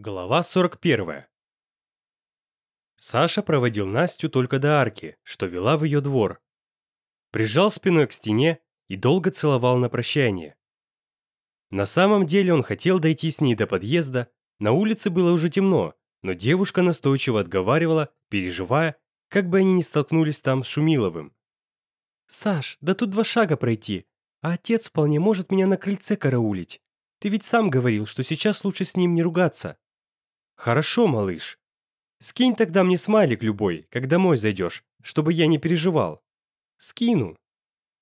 Глава 41. Саша проводил Настю только до арки, что вела в ее двор. Прижал спиной к стене и долго целовал на прощание. На самом деле он хотел дойти с ней до подъезда, на улице было уже темно, но девушка настойчиво отговаривала, переживая, как бы они ни столкнулись там с Шумиловым. «Саш, да тут два шага пройти, а отец вполне может меня на крыльце караулить. Ты ведь сам говорил, что сейчас лучше с ним не ругаться». Хорошо, малыш. Скинь тогда мне смайлик любой, как домой зайдешь, чтобы я не переживал. Скину.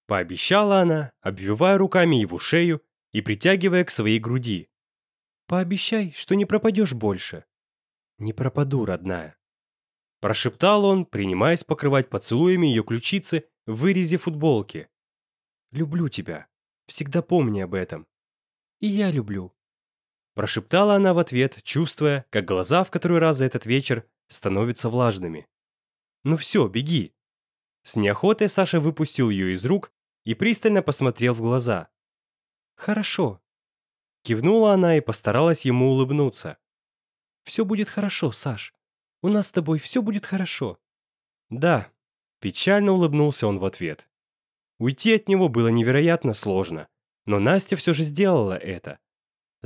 Пообещала она, обвивая руками его шею и притягивая к своей груди. Пообещай, что не пропадешь больше. Не пропаду, родная. Прошептал он, принимаясь покрывать поцелуями ее ключицы в вырезе футболки. Люблю тебя. Всегда помни об этом. И я люблю. Прошептала она в ответ, чувствуя, как глаза в который раз за этот вечер становятся влажными. «Ну все, беги!» С неохотой Саша выпустил ее из рук и пристально посмотрел в глаза. «Хорошо». Кивнула она и постаралась ему улыбнуться. «Все будет хорошо, Саш. У нас с тобой все будет хорошо». «Да», – печально улыбнулся он в ответ. Уйти от него было невероятно сложно, но Настя все же сделала это –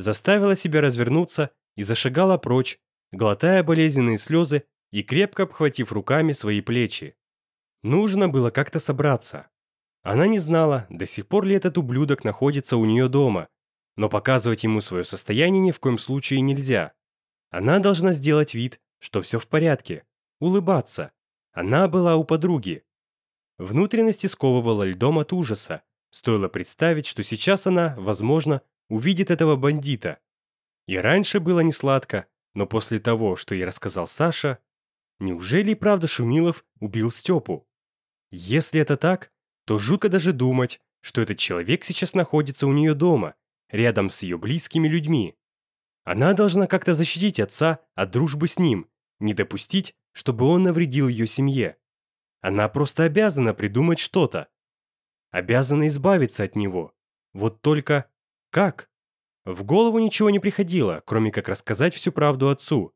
заставила себя развернуться и зашагала прочь, глотая болезненные слезы и крепко обхватив руками свои плечи. Нужно было как-то собраться. Она не знала, до сих пор ли этот ублюдок находится у нее дома, но показывать ему свое состояние ни в коем случае нельзя. Она должна сделать вид, что все в порядке, улыбаться. Она была у подруги. Внутренности сковывала льдом от ужаса. Стоило представить, что сейчас она, возможно, увидит этого бандита. И раньше было не сладко, но после того, что я рассказал Саша, неужели и правда Шумилов убил Степу? Если это так, то жутко даже думать, что этот человек сейчас находится у нее дома, рядом с ее близкими людьми. Она должна как-то защитить отца от дружбы с ним, не допустить, чтобы он навредил ее семье. Она просто обязана придумать что-то. Обязана избавиться от него. Вот только как? В голову ничего не приходило, кроме как рассказать всю правду отцу.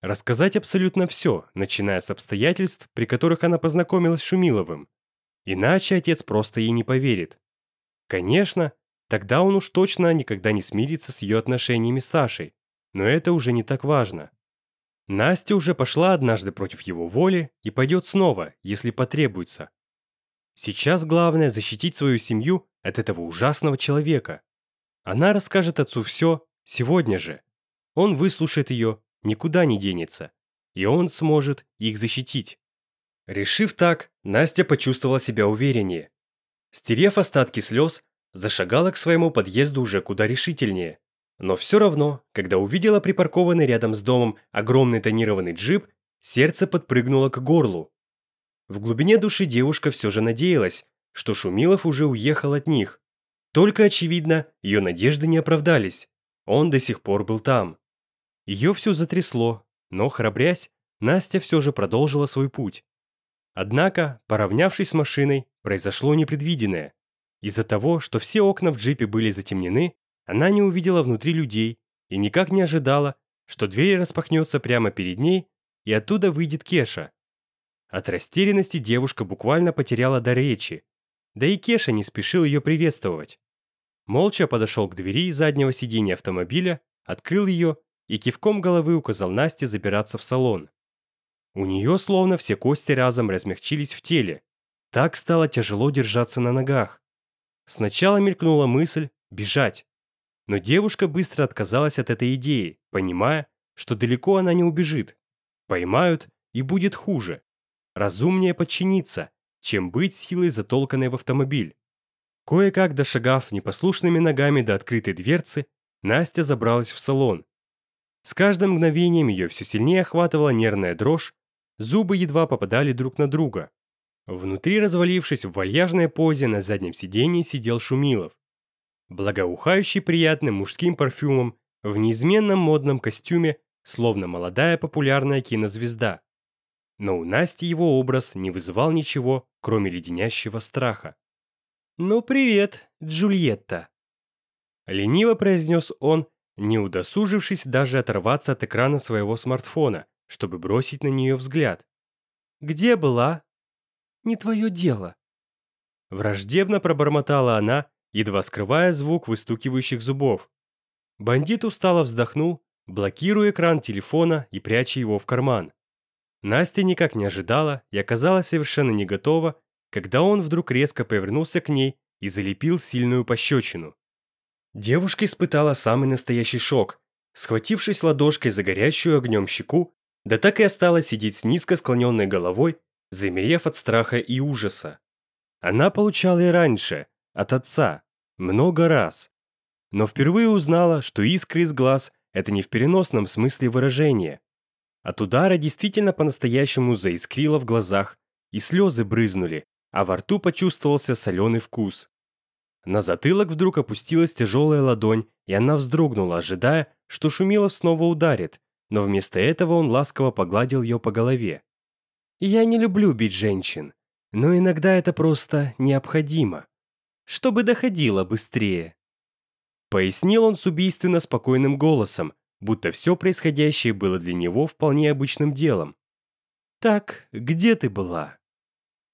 Рассказать абсолютно все, начиная с обстоятельств, при которых она познакомилась с Шумиловым. Иначе отец просто ей не поверит. Конечно, тогда он уж точно никогда не смирится с ее отношениями с Сашей, но это уже не так важно. Настя уже пошла однажды против его воли и пойдет снова, если потребуется. Сейчас главное защитить свою семью от этого ужасного человека. Она расскажет отцу все сегодня же. Он выслушает ее, никуда не денется. И он сможет их защитить. Решив так, Настя почувствовала себя увереннее. Стерев остатки слез, зашагала к своему подъезду уже куда решительнее. Но все равно, когда увидела припаркованный рядом с домом огромный тонированный джип, сердце подпрыгнуло к горлу. В глубине души девушка все же надеялась, что Шумилов уже уехал от них. Только, очевидно, ее надежды не оправдались. Он до сих пор был там. Ее все затрясло, но, храбрясь, Настя все же продолжила свой путь. Однако, поравнявшись с машиной, произошло непредвиденное. Из-за того, что все окна в джипе были затемнены, она не увидела внутри людей и никак не ожидала, что дверь распахнется прямо перед ней, и оттуда выйдет Кеша. От растерянности девушка буквально потеряла до речи да и Кеша не спешил ее приветствовать. Молча подошел к двери заднего сиденья автомобиля, открыл ее и кивком головы указал Насте забираться в салон. У нее словно все кости разом размягчились в теле. Так стало тяжело держаться на ногах. Сначала мелькнула мысль бежать. Но девушка быстро отказалась от этой идеи, понимая, что далеко она не убежит. Поймают, и будет хуже. Разумнее подчиниться, чем быть силой затолканной в автомобиль. Кое-как дошагав непослушными ногами до открытой дверцы, Настя забралась в салон. С каждым мгновением ее все сильнее охватывала нервная дрожь, зубы едва попадали друг на друга. Внутри, развалившись в вальяжной позе, на заднем сидении, сидел Шумилов. Благоухающий приятным мужским парфюмом, в неизменном модном костюме, словно молодая популярная кинозвезда но у Насти его образ не вызывал ничего, кроме леденящего страха. «Ну привет, Джульетта!» Лениво произнес он, не удосужившись даже оторваться от экрана своего смартфона, чтобы бросить на нее взгляд. «Где была?» «Не твое дело!» Враждебно пробормотала она, едва скрывая звук выстукивающих зубов. Бандит устало вздохнул, блокируя экран телефона и пряча его в карман. Настя никак не ожидала и оказалась совершенно не готова, когда он вдруг резко повернулся к ней и залепил сильную пощечину. Девушка испытала самый настоящий шок, схватившись ладошкой за горящую огнем щеку, да так и осталась сидеть с низко склоненной головой, замерев от страха и ужаса. Она получала и раньше, от отца, много раз. Но впервые узнала, что искры из глаз – это не в переносном смысле выражения, от удара действительно по-настоящему заискрило в глазах, и слезы брызнули, а во рту почувствовался соленый вкус. На затылок вдруг опустилась тяжелая ладонь, и она вздрогнула, ожидая, что Шумилов снова ударит, но вместо этого он ласково погладил ее по голове. «Я не люблю бить женщин, но иногда это просто необходимо, чтобы доходило быстрее», — пояснил он с убийственно спокойным голосом, будто все происходящее было для него вполне обычным делом. «Так, где ты была?»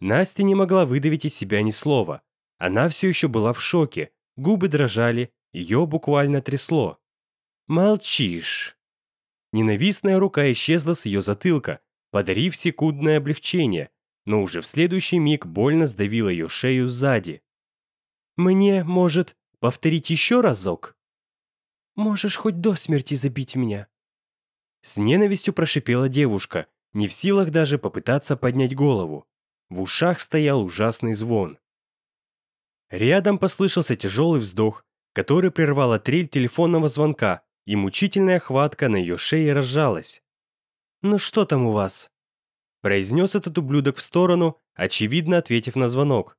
Настя не могла выдавить из себя ни слова. Она все еще была в шоке, губы дрожали, ее буквально трясло. «Молчишь!» Ненавистная рука исчезла с ее затылка, подарив секундное облегчение, но уже в следующий миг больно сдавила ее шею сзади. «Мне, может, повторить еще разок?» Можешь хоть до смерти забить меня!» С ненавистью прошипела девушка, не в силах даже попытаться поднять голову. В ушах стоял ужасный звон. Рядом послышался тяжелый вздох, который прервала трель телефонного звонка, и мучительная хватка на ее шее разжалась. «Ну что там у вас?» Произнес этот ублюдок в сторону, очевидно ответив на звонок.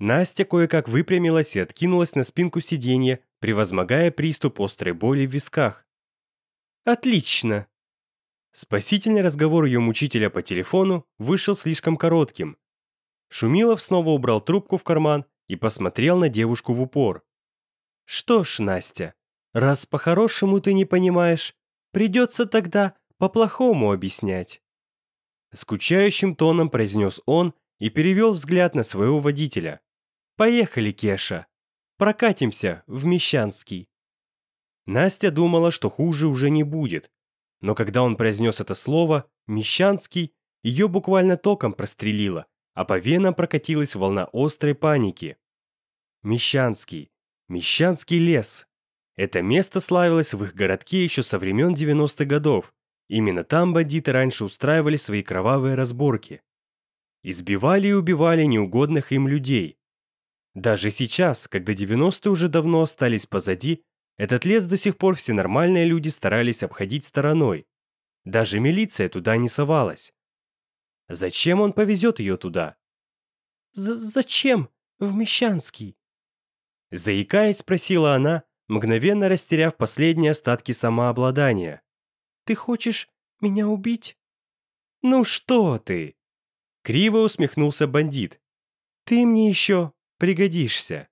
Настя кое-как выпрямилась и откинулась на спинку сиденья, превозмогая приступ острой боли в висках. «Отлично!» Спасительный разговор ее мучителя по телефону вышел слишком коротким. Шумилов снова убрал трубку в карман и посмотрел на девушку в упор. «Что ж, Настя, раз по-хорошему ты не понимаешь, придется тогда по-плохому объяснять». Скучающим тоном произнес он и перевел взгляд на своего водителя. «Поехали, Кеша!» Прокатимся в Мещанский». Настя думала, что хуже уже не будет, но когда он произнес это слово «Мещанский», ее буквально током прострелило, а по венам прокатилась волна острой паники. Мещанский. Мещанский лес. Это место славилось в их городке еще со времен 90-х годов. Именно там бандиты раньше устраивали свои кровавые разборки. Избивали и убивали неугодных им людей, даже сейчас, когда 90-е уже давно остались позади, этот лес до сих пор все нормальные люди старались обходить стороной. Даже милиция туда не совалась. Зачем он повезет ее туда? З «Зачем? В Мещанский?» Заикаясь, спросила она, мгновенно растеряв последние остатки самообладания. «Ты хочешь меня убить?» «Ну что ты?» Криво усмехнулся бандит. «Ты мне еще Пригодишься».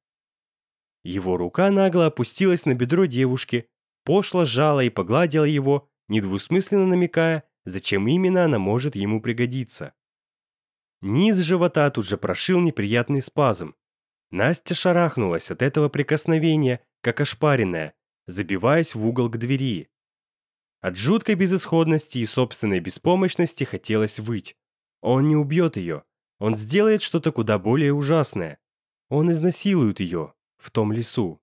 Его рука нагло опустилась на бедро девушки, пошла сжала и погладила его, недвусмысленно намекая, зачем именно она может ему пригодиться. Низ живота тут же прошил неприятный спазм. Настя шарахнулась от этого прикосновения, как ошпаренная, забиваясь в угол к двери. От жуткой безысходности и собственной беспомощности хотелось выть. Он не убьет ее. Он сделает что-то куда более ужасное. Он изнасилует ее в том лесу.